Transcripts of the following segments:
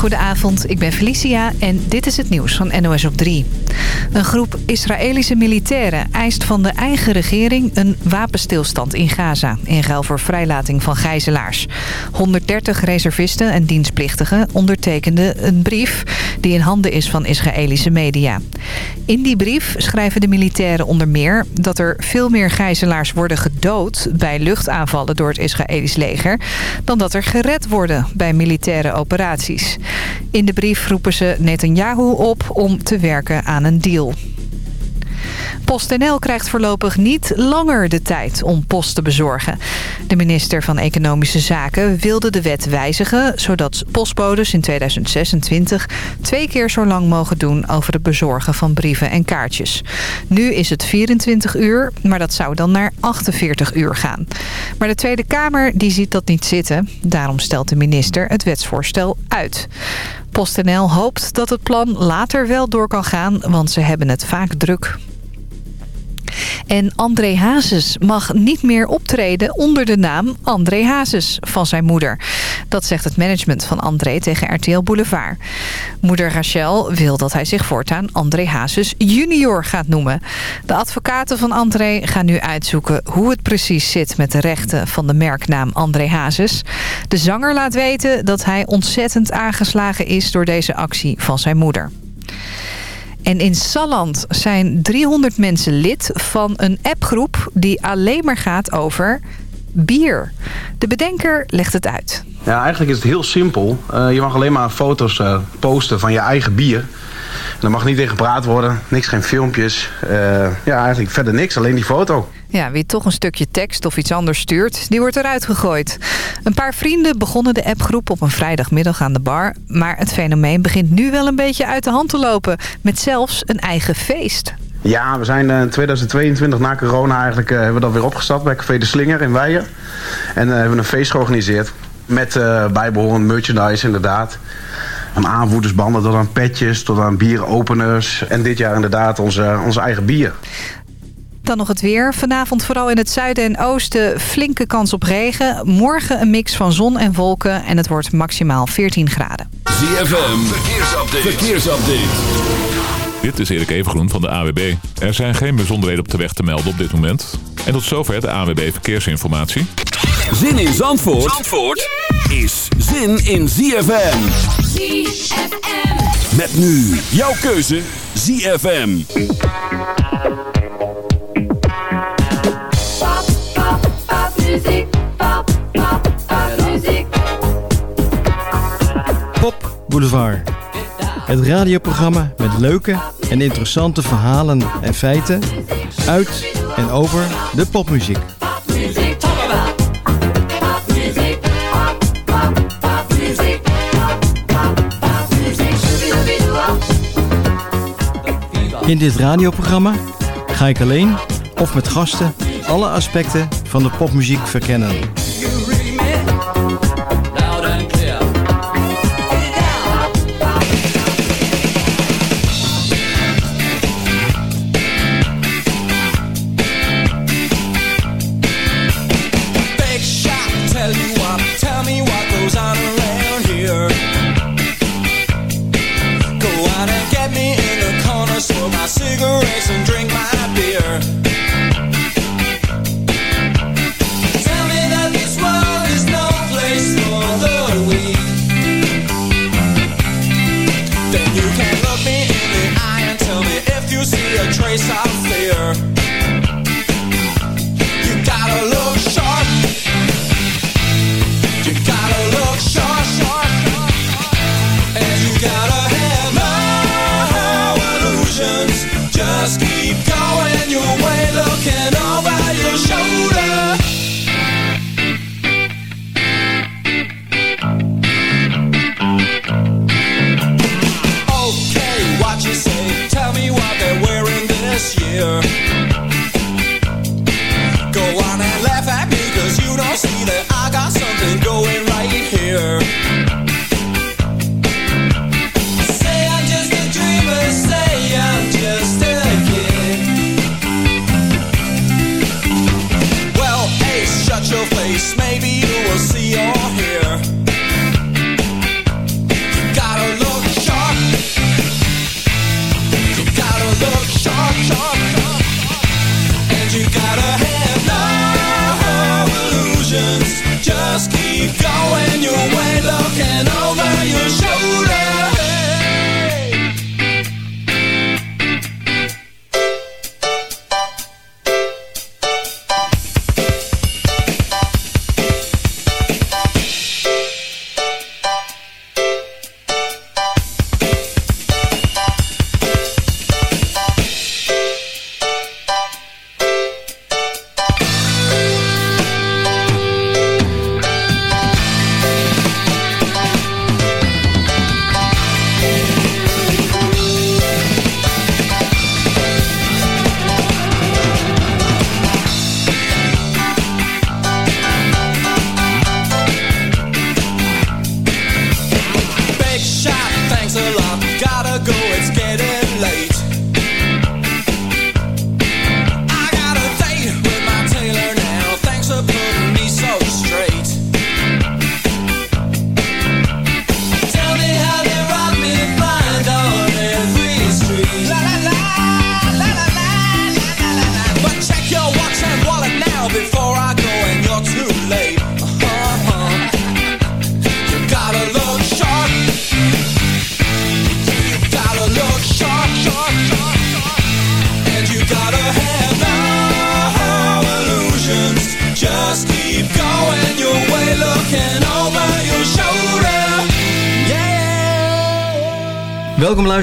Goedenavond, ik ben Felicia en dit is het nieuws van NOS op 3. Een groep Israëlische militairen eist van de eigen regering een wapenstilstand in Gaza... in ruil voor vrijlating van gijzelaars. 130 reservisten en dienstplichtigen ondertekenden een brief... die in handen is van Israëlische media. In die brief schrijven de militairen onder meer... dat er veel meer gijzelaars worden gedood bij luchtaanvallen door het Israëlisch leger... dan dat er gered worden bij militaire operaties. In de brief roepen ze Netanyahu op om te werken aan een deal. PostNL krijgt voorlopig niet langer de tijd om post te bezorgen. De minister van Economische Zaken wilde de wet wijzigen... zodat postbodes in 2026 twee keer zo lang mogen doen... over het bezorgen van brieven en kaartjes. Nu is het 24 uur, maar dat zou dan naar 48 uur gaan. Maar de Tweede Kamer die ziet dat niet zitten. Daarom stelt de minister het wetsvoorstel uit. PostNL hoopt dat het plan later wel door kan gaan, want ze hebben het vaak druk. En André Hazes mag niet meer optreden onder de naam André Hazes van zijn moeder. Dat zegt het management van André tegen RTL Boulevard. Moeder Rachel wil dat hij zich voortaan André Hazes junior gaat noemen. De advocaten van André gaan nu uitzoeken hoe het precies zit met de rechten van de merknaam André Hazes. De zanger laat weten dat hij ontzettend aangeslagen is door deze actie van zijn moeder. En in Salland zijn 300 mensen lid van een appgroep die alleen maar gaat over bier. De bedenker legt het uit. Ja, eigenlijk is het heel simpel. Uh, je mag alleen maar foto's uh, posten van je eigen bier. Er mag niet in gepraat worden, niks, geen filmpjes. Uh, ja, eigenlijk verder niks, alleen die foto. Ja, wie toch een stukje tekst of iets anders stuurt, die wordt eruit gegooid. Een paar vrienden begonnen de appgroep op een vrijdagmiddag aan de bar. Maar het fenomeen begint nu wel een beetje uit de hand te lopen. Met zelfs een eigen feest. Ja, we zijn in 2022 na corona eigenlijk uh, hebben we dat weer opgestart bij Café de Slinger in Weijer. En uh, hebben we een feest georganiseerd met uh, bijbehorend merchandise inderdaad. Van aanvoedersbanden tot aan petjes, tot aan bieropeners. En dit jaar inderdaad onze, onze eigen bier. Dan nog het weer. Vanavond vooral in het zuiden en oosten flinke kans op regen. Morgen een mix van zon en wolken en het wordt maximaal 14 graden. ZFM, verkeersupdate. verkeersupdate. Dit is Erik Evengroen van de AWB. Er zijn geen bijzonderheden op de weg te melden op dit moment. En tot zover de AWB Verkeersinformatie. Zin in Zandvoort, Zandvoort is zin in ZFM. ZFM. Met nu jouw keuze ZFM. Pop Boulevard. Het radioprogramma met leuke en interessante verhalen en feiten uit en over de popmuziek. In dit radioprogramma ga ik alleen of met gasten alle aspecten van de popmuziek verkennen.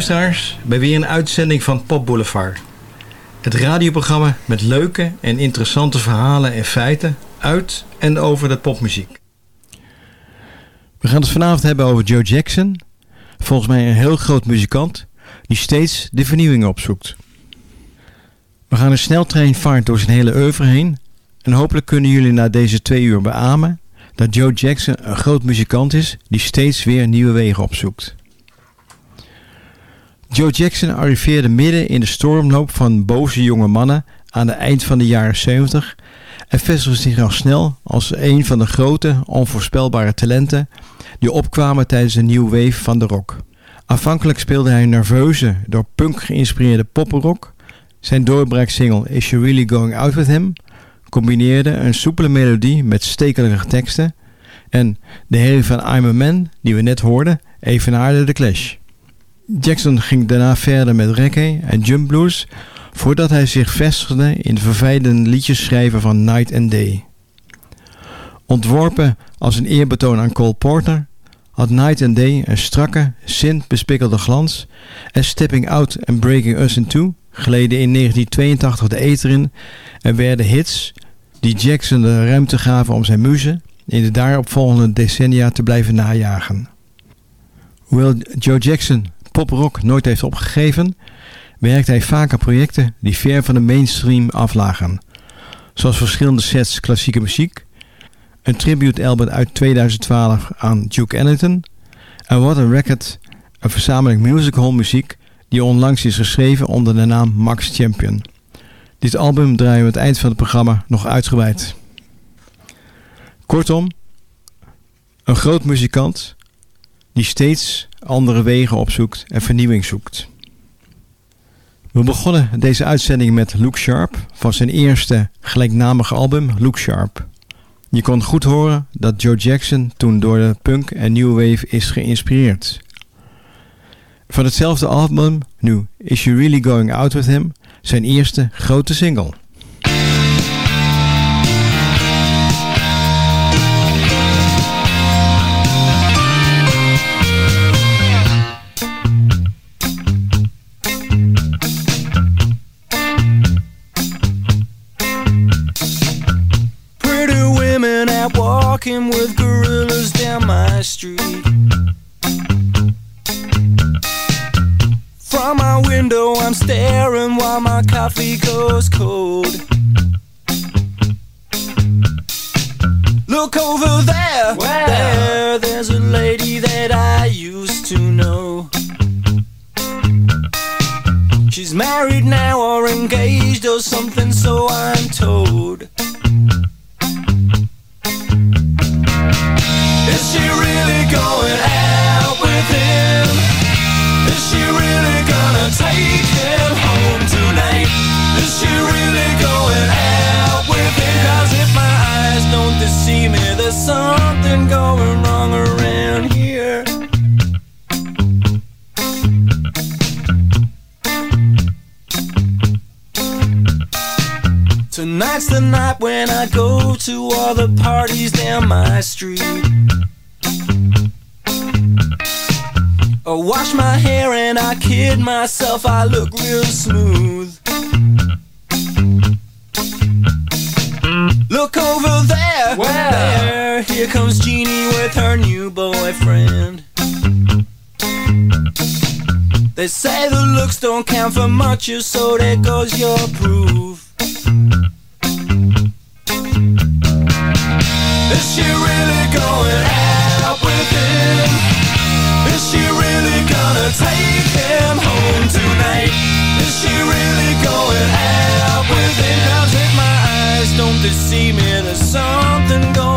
Luisteraars bij weer een uitzending van Pop Boulevard. Het radioprogramma met leuke en interessante verhalen en feiten uit en over de popmuziek. We gaan het vanavond hebben over Joe Jackson. Volgens mij een heel groot muzikant die steeds de vernieuwing opzoekt. We gaan een sneltreinvaart door zijn hele oeuvre heen. En hopelijk kunnen jullie na deze twee uur beamen dat Joe Jackson een groot muzikant is die steeds weer nieuwe wegen opzoekt. Joe Jackson arriveerde midden in de stormloop van boze jonge mannen aan het eind van de jaren 70 en vestigde zich al snel als een van de grote, onvoorspelbare talenten die opkwamen tijdens de nieuwe wave van de rock. Aanvankelijk speelde hij nerveuze, door punk geïnspireerde poppenrock. Zijn doorbraaksingle Is You Really Going Out With Him combineerde een soepele melodie met stekelige teksten en de herrie van I'm a Man, die we net hoorden, evenaarde de Clash. Jackson ging daarna verder met reggae en jump blues voordat hij zich vestigde in de verfijnde liedjeschrijver van Night and Day. Ontworpen als een eerbetoon aan Cole Porter had Night and Day een strakke, sint bespikkelde glans en Stepping Out and Breaking Us in Two gleden in 1982 de eter in en werden hits die Jackson de ruimte gaven om zijn muze in de daaropvolgende decennia te blijven najagen. Hoewel Joe Jackson poprock nooit heeft opgegeven, werkt hij vaak aan projecten die ver van de mainstream aflagen. Zoals verschillende sets klassieke muziek, een tribute-album uit 2012 aan Duke Ellington en What a Record, een verzameling musical muziek die onlangs is geschreven onder de naam Max Champion. Dit album draaien we het eind van het programma nog uitgebreid. Kortom, een groot muzikant die steeds andere wegen opzoekt en vernieuwing zoekt. We begonnen deze uitzending met Luke Sharp van zijn eerste gelijknamige album Luke Sharp. Je kon goed horen dat Joe Jackson toen door de punk en new wave is geïnspireerd. Van hetzelfde album, nu Is You Really Going Out With Him, zijn eerste grote single. Walking with gorillas down my street. From my window, I'm staring while my coffee goes cold. Look over there, Where? there, there's a lady that I used to know. She's married now or engaged or something, so I'm told. Tonight's the night when I go to all the parties down my street. I wash my hair and I kid myself, I look real smooth. Look over there, Where? there, here comes Jeannie with her new boyfriend. They say the looks don't count for much, so there goes your proof. Is she really going take him home tonight? Is she really going out with him? My eyes don't deceive me, there's something going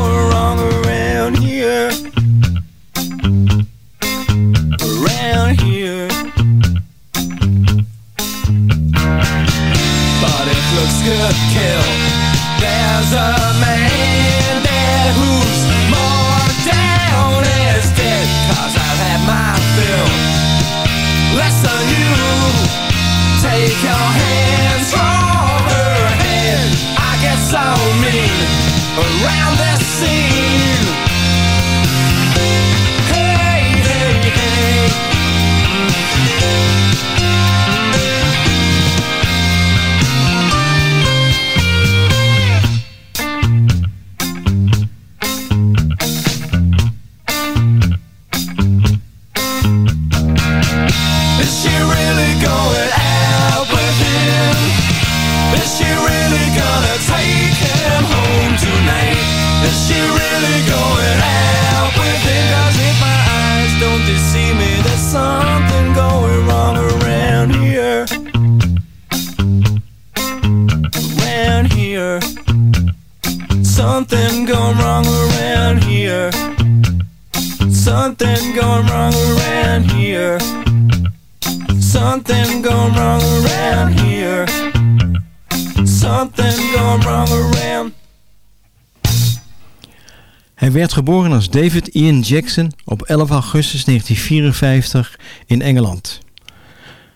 werd geboren als David Ian Jackson op 11 augustus 1954 in Engeland.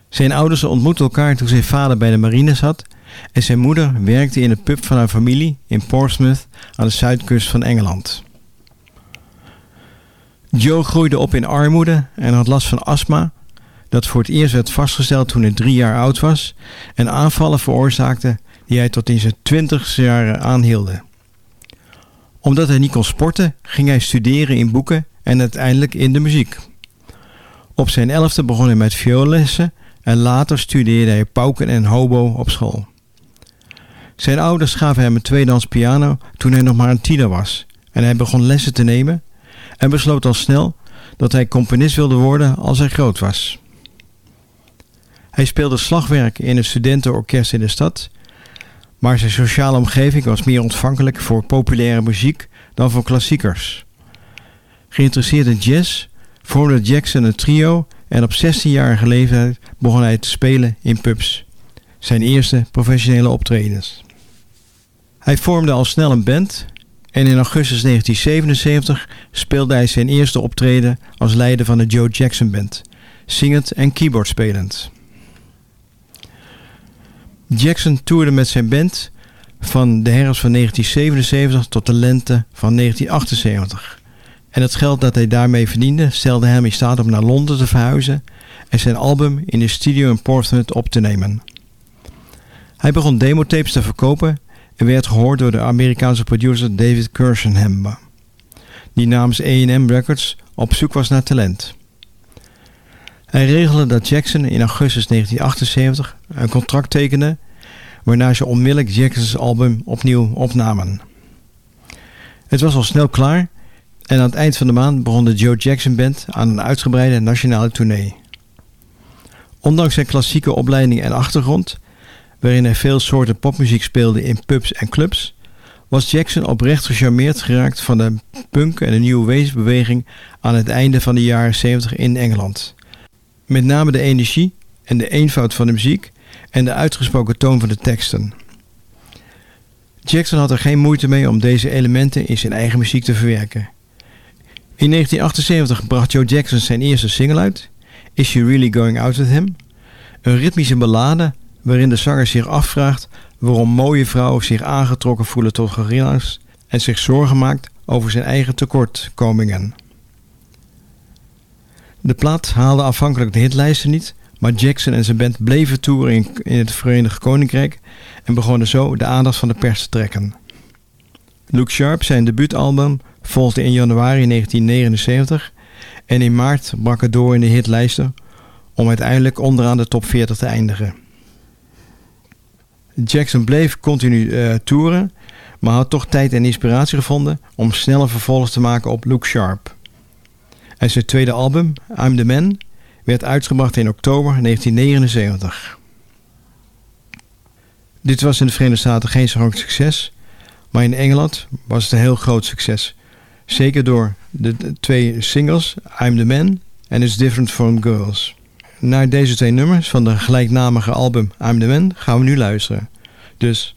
Zijn ouders ontmoetten elkaar toen zijn vader bij de marine zat en zijn moeder werkte in de pub van haar familie in Portsmouth aan de zuidkust van Engeland. Joe groeide op in armoede en had last van astma, dat voor het eerst werd vastgesteld toen hij drie jaar oud was en aanvallen veroorzaakte die hij tot in zijn twintigste jaren aanhielden. Omdat hij niet kon sporten, ging hij studeren in boeken en uiteindelijk in de muziek. Op zijn elfde begon hij met vioollessen en later studeerde hij pauken en hobo op school. Zijn ouders gaven hem een tweedehands piano toen hij nog maar een tiener was en hij begon lessen te nemen en besloot al snel dat hij componist wilde worden als hij groot was. Hij speelde slagwerk in een studentenorkest in de stad, maar zijn sociale omgeving was meer ontvankelijk voor populaire muziek dan voor klassiekers. Geïnteresseerd in jazz vormde Jackson een trio en op 16-jarige leeftijd begon hij te spelen in pubs. Zijn eerste professionele optredens. Hij vormde al snel een band en in augustus 1977 speelde hij zijn eerste optreden als leider van de Joe Jackson Band, zingend en keyboard spelend. Jackson toerde met zijn band van de herfst van 1977 tot de lente van 1978. En het geld dat hij daarmee verdiende stelde hem in staat om naar Londen te verhuizen en zijn album in de studio in Portsmouth op te nemen. Hij begon demotapes te verkopen en werd gehoord door de Amerikaanse producer David Kershenham, die namens A&M Records op zoek was naar talent. Hij regelde dat Jackson in augustus 1978 een contract tekende, waarna ze onmiddellijk Jacksons album opnieuw opnamen. Het was al snel klaar en aan het eind van de maand begon de Joe Jackson Band aan een uitgebreide nationale tournee. Ondanks zijn klassieke opleiding en achtergrond, waarin hij veel soorten popmuziek speelde in pubs en clubs, was Jackson oprecht gecharmeerd geraakt van de punk en de new wave beweging aan het einde van de jaren 70 in Engeland. Met name de energie en de eenvoud van de muziek en de uitgesproken toon van de teksten. Jackson had er geen moeite mee om deze elementen in zijn eigen muziek te verwerken. In 1978 bracht Joe Jackson zijn eerste single uit, Is She Really Going Out With Him? Een ritmische ballade waarin de zanger zich afvraagt waarom mooie vrouwen zich aangetrokken voelen tot gorilla's en zich zorgen maakt over zijn eigen tekortkomingen. De plaat haalde afhankelijk de hitlijsten niet, maar Jackson en zijn band bleven toeren in, het Verenigd Koninkrijk en begonnen zo de aandacht van de pers te trekken. Luke Sharp, zijn debuutalbum, volgde in januari 1979 en in maart brak het door in de hitlijsten om uiteindelijk onderaan de top 40 te eindigen. Jackson bleef continu uh, toeren, maar had toch tijd en inspiratie gevonden om snel een vervolg te maken op Luke Sharp. En zijn tweede album, I'm the Man, werd uitgebracht in oktober 1979. Dit was in de Verenigde Staten geen zo groot succes, Maar in Engeland was het een heel groot succes. Zeker door de twee singles I'm the Man en It's Different from Girls. Naar deze twee nummers van de gelijknamige album I'm the Man gaan we nu luisteren. Dus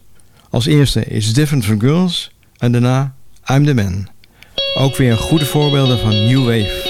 als eerste It's Different from Girls en daarna I'm the Man. Ook weer goede voorbeelden van New Wave.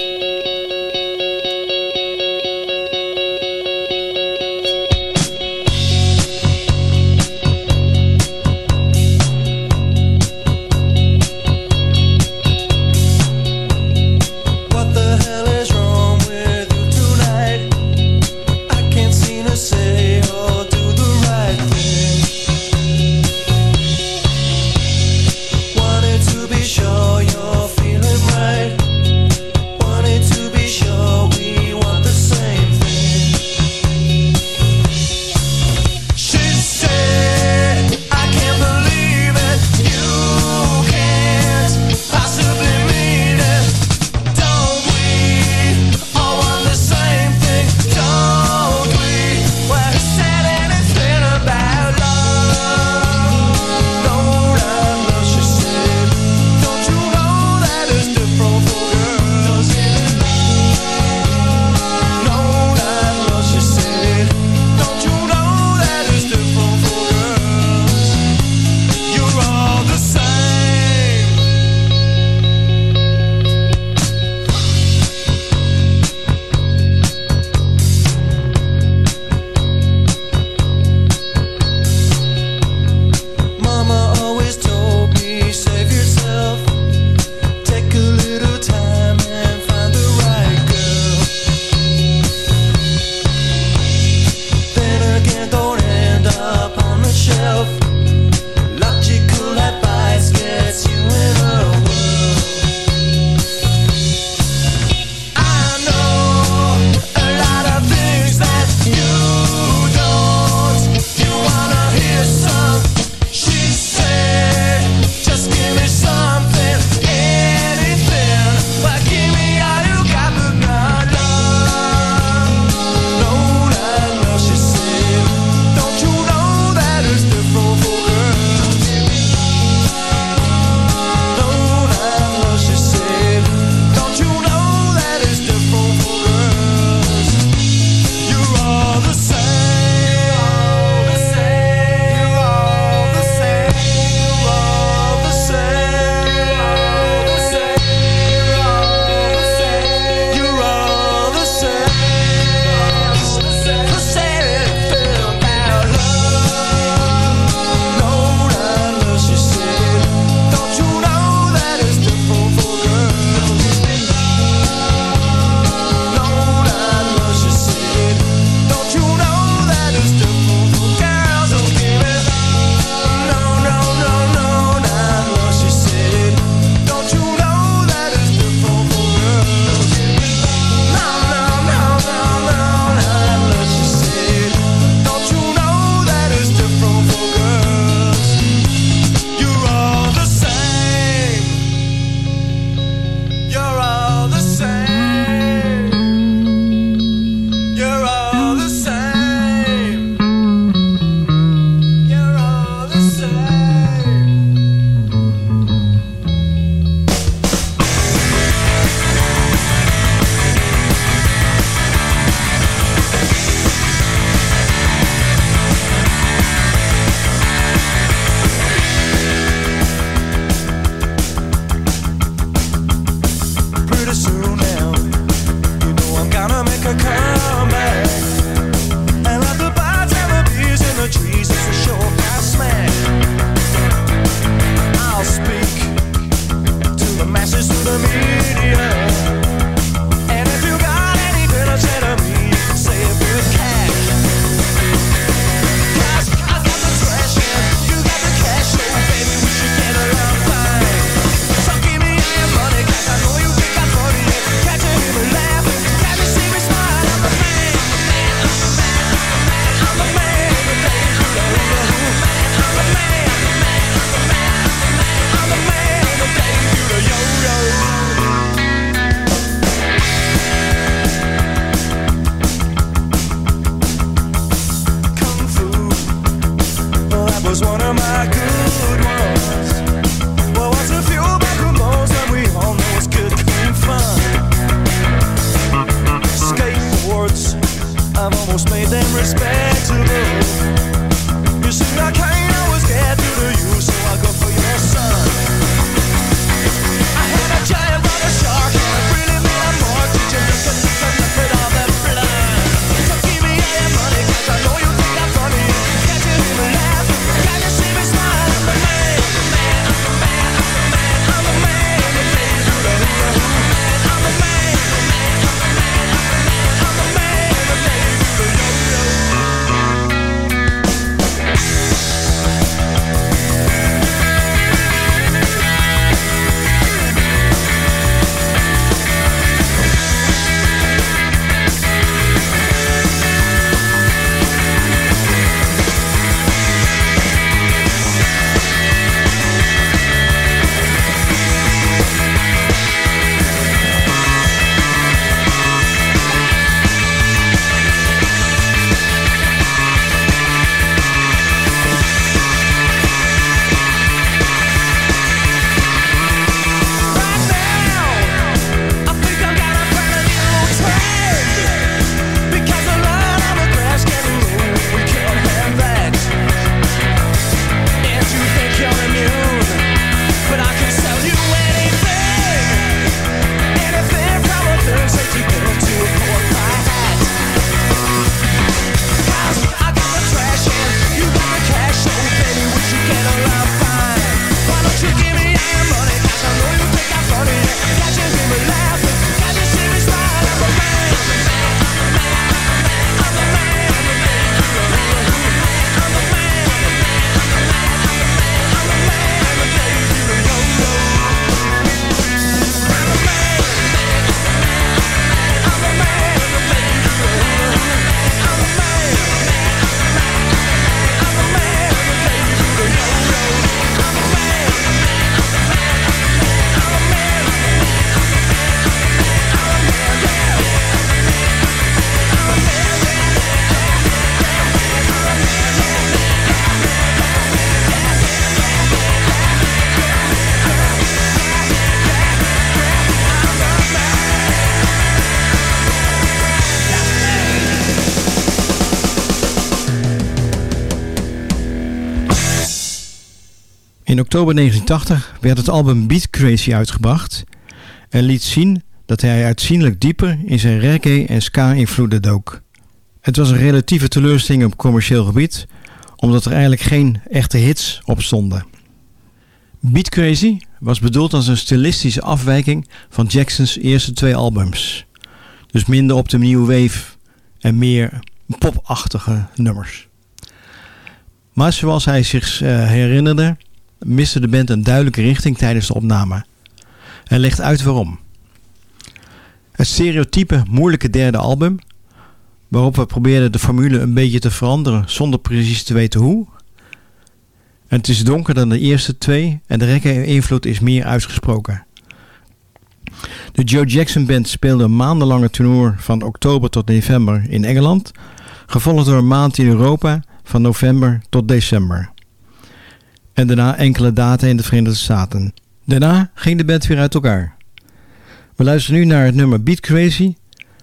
Oktober 1980 werd het album Beat Crazy uitgebracht en liet zien dat hij uitzienlijk dieper in zijn reggae en ska-invloeden dook. Het was een relatieve teleurstelling op commercieel gebied, omdat er eigenlijk geen echte hits op stonden. Beat Crazy was bedoeld als een stilistische afwijking van Jacksons eerste twee albums. Dus minder op de new wave en meer popachtige nummers. Maar zoals hij zich uh, herinnerde, miste de band een duidelijke richting tijdens de opname. Hij legt uit waarom. Het stereotype moeilijke derde album, waarop we probeerden de formule een beetje te veranderen zonder precies te weten hoe. En het is donker dan de eerste twee en de reggae-invloed is meer uitgesproken. De Joe Jackson Band speelde een maandenlange tour van oktober tot november in Engeland, gevolgd door een maand in Europa van november tot december. En daarna enkele data in de Verenigde Staten. Daarna ging de band weer uit elkaar. We luisteren nu naar het nummer Beat Crazy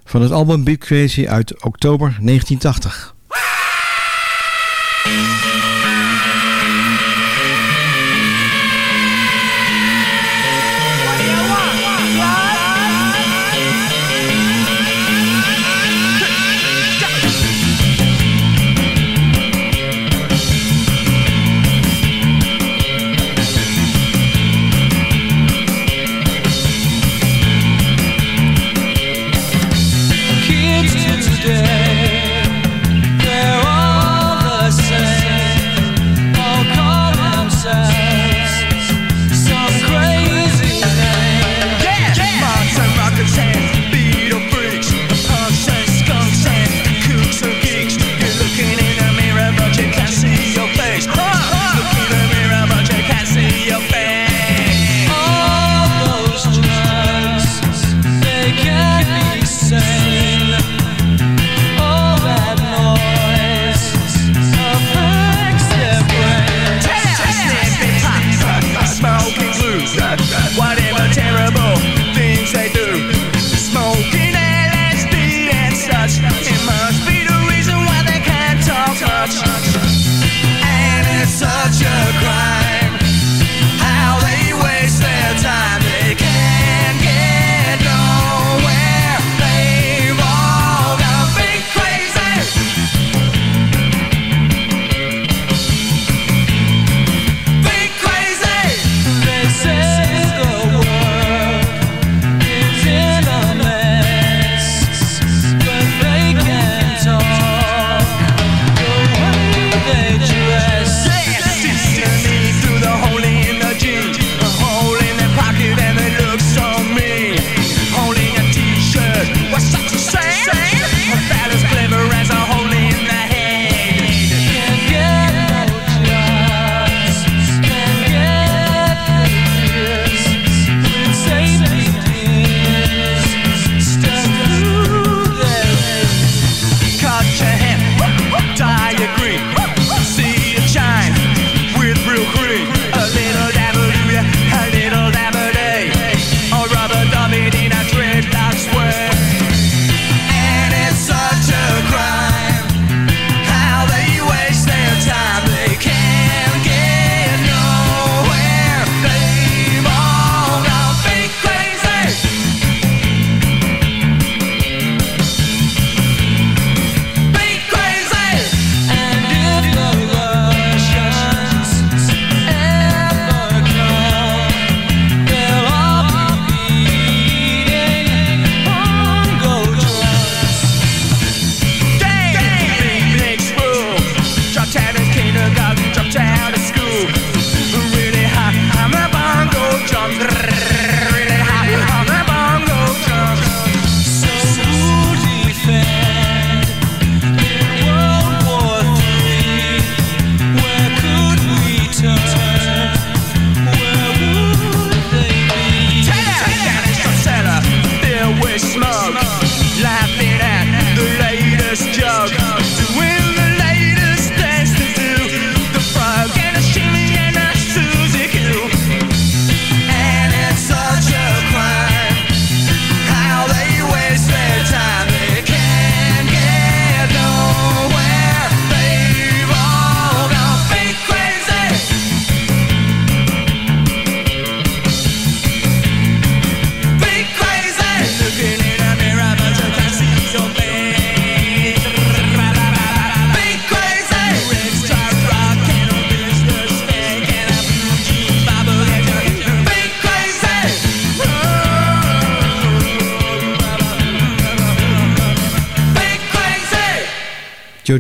van het album Beat Crazy uit oktober 1980.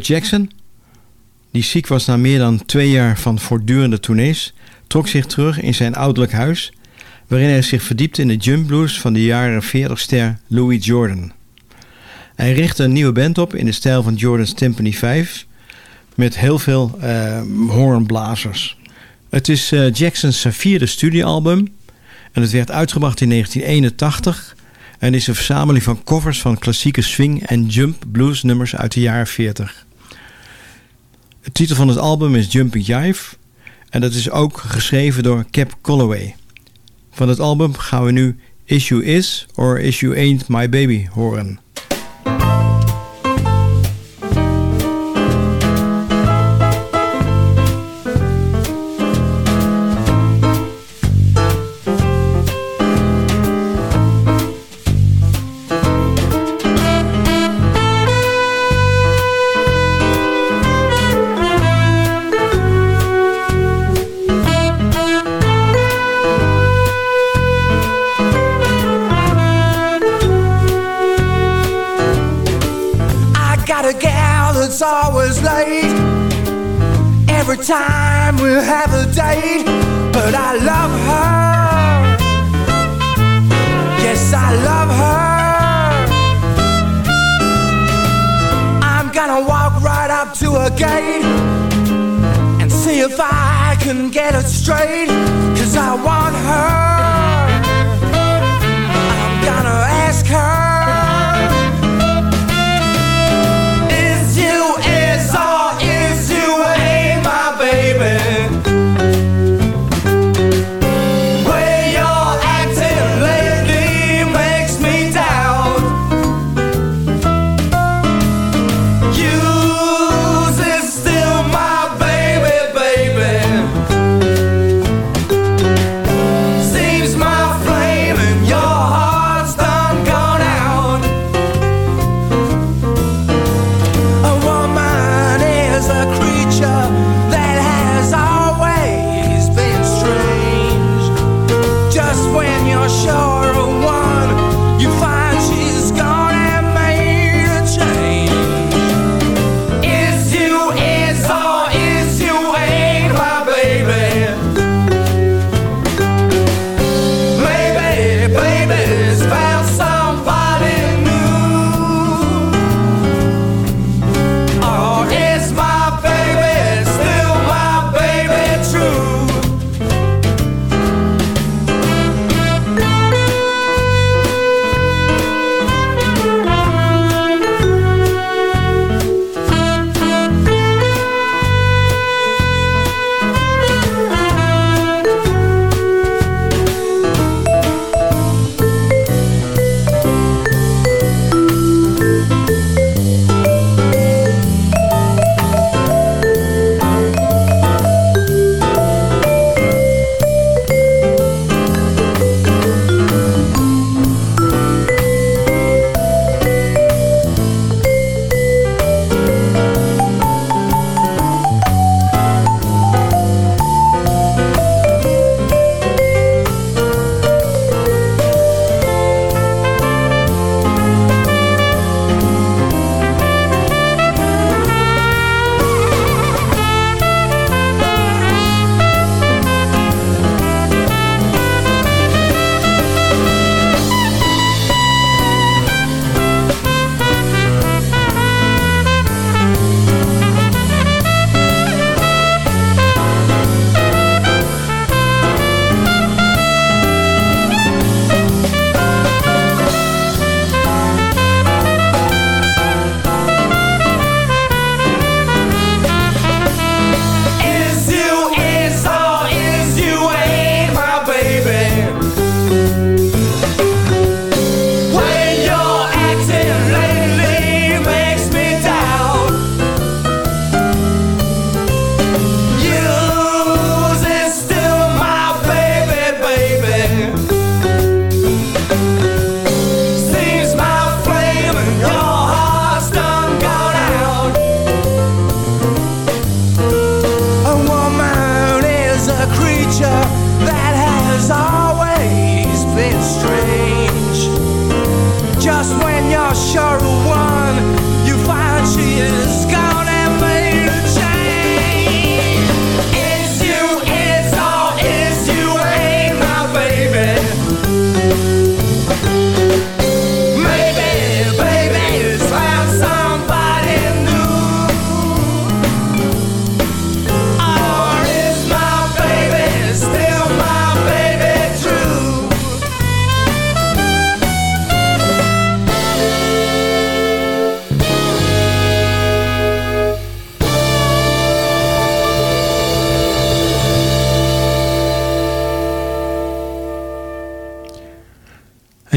Jackson, die ziek was na meer dan twee jaar van voortdurende tournees, trok zich terug in zijn ouderlijk huis, waarin hij zich verdiepte in de jump blues van de jaren 40-ster Louis Jordan. Hij richtte een nieuwe band op in de stijl van Jordan's Timpani 5, met heel veel uh, hoornblazers. Het is uh, Jackson's vierde studioalbum en het werd uitgebracht in 1981 en is een verzameling van covers van klassieke swing en jump blues nummers uit de jaren 40. De titel van het album is Jumping Jive en dat is ook geschreven door Cap Calloway. Van het album gaan we nu Issue Is or Issue Ain't My Baby horen. Have a date, but I love her. Yes, I love her. I'm gonna walk right up to her gate and see if I can get it straight, cause I want her. I'm gonna ask her.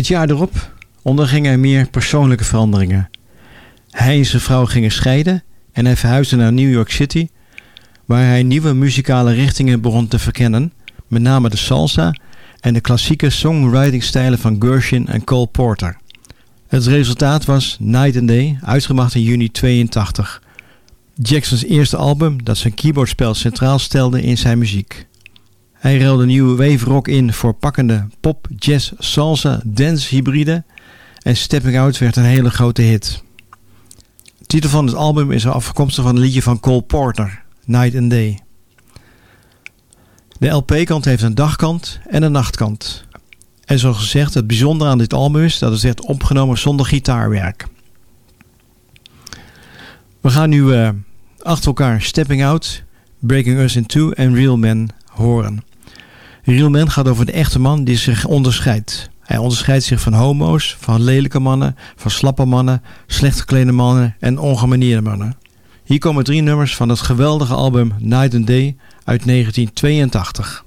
Jaar erop onderging hij meer persoonlijke veranderingen. Hij en zijn vrouw gingen scheiden en hij verhuisde naar New York City, waar hij nieuwe muzikale richtingen begon te verkennen, met name de salsa en de klassieke songwriting-stijlen van Gershwin en Cole Porter. Het resultaat was Night and Day, uitgebracht in juni 82. Jacksons eerste album dat zijn keyboardspel centraal stelde in zijn muziek. Hij ruilde nieuwe wave rock in voor pakkende pop, jazz, salsa, dance hybride en Stepping Out werd een hele grote hit. De titel van het album is afkomstig van een liedje van Cole Porter, Night and Day. De LP-kant heeft een dagkant en een nachtkant. En zoals gezegd, het bijzondere aan dit album is dat het werd opgenomen zonder gitaarwerk. We gaan nu uh, achter elkaar Stepping Out, Breaking Us in Two en Real Men horen. Real Man gaat over de echte man die zich onderscheidt. Hij onderscheidt zich van homo's, van lelijke mannen, van slappe mannen, slecht geklede mannen en ongemanierde mannen. Hier komen drie nummers van het geweldige album Night and Day uit 1982.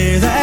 Say that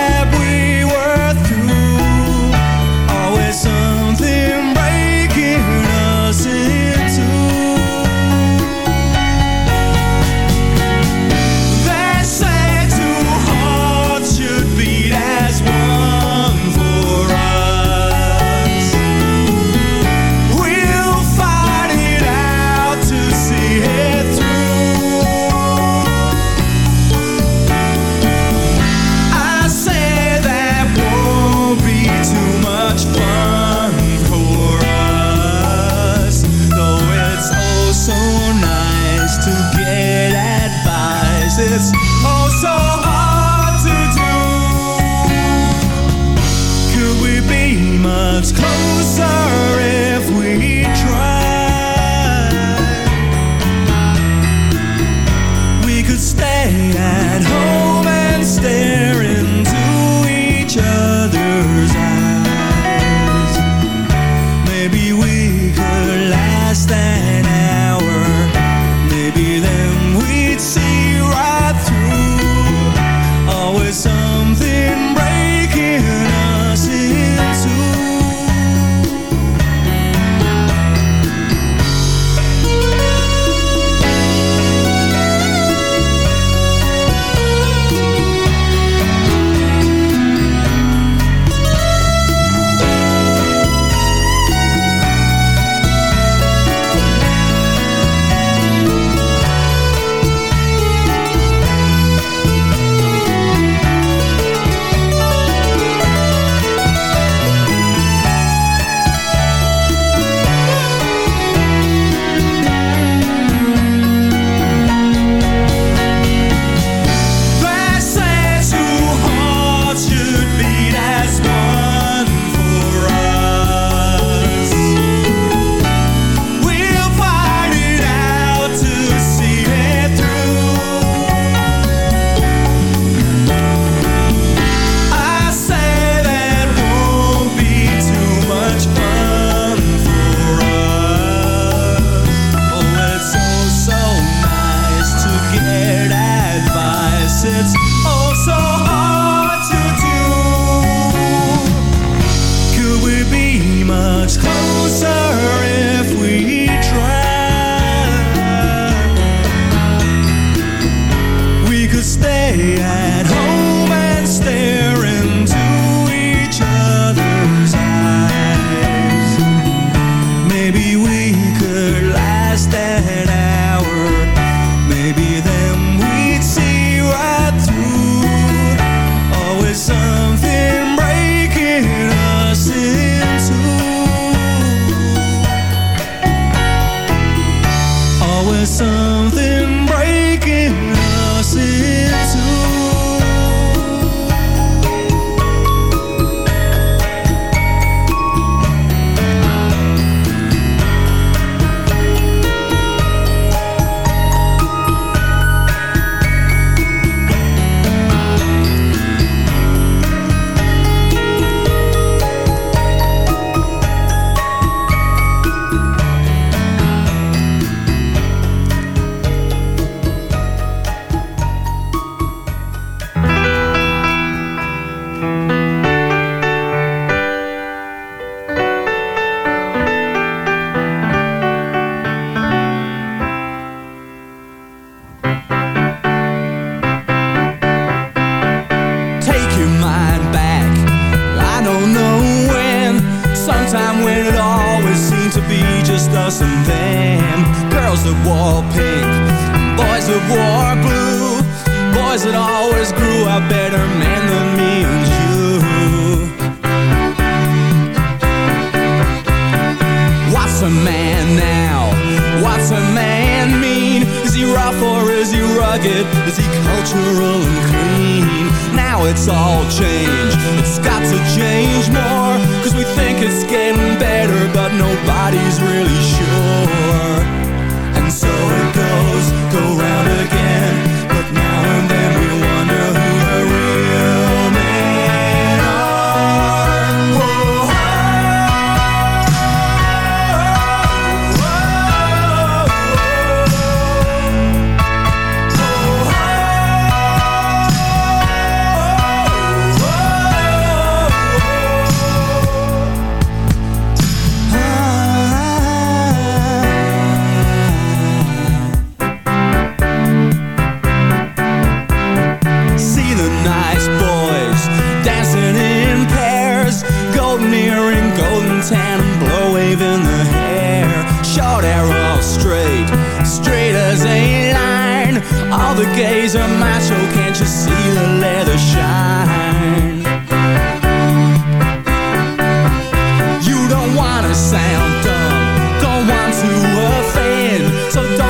so dark.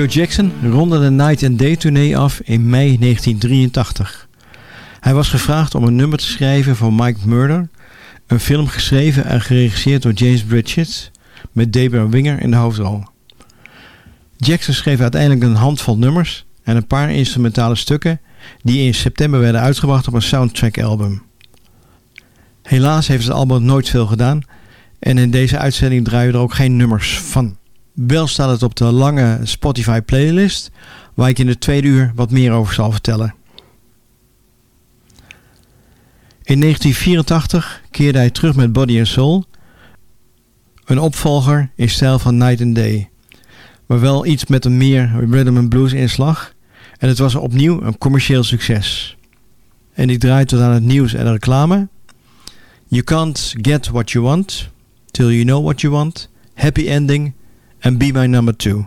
Joe Jackson ronde de Night and Day tournee af in mei 1983. Hij was gevraagd om een nummer te schrijven voor Mike Murder, een film geschreven en geregisseerd door James Bridges met Debra Winger in de hoofdrol. Jackson schreef uiteindelijk een handvol nummers en een paar instrumentale stukken die in september werden uitgebracht op een soundtrack-album. Helaas heeft het album nooit veel gedaan en in deze uitzending draaien er ook geen nummers van. Wel staat het op de lange Spotify playlist, waar ik in de tweede uur wat meer over zal vertellen. In 1984 keerde hij terug met Body and Soul, een opvolger in stijl van Night and Day, maar wel iets met een meer rhythm and blues inslag en het was opnieuw een commercieel succes. En ik draai tot aan het nieuws en de reclame. You can't get what you want till you know what you want. Happy ending and be my number two.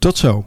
Tot zo.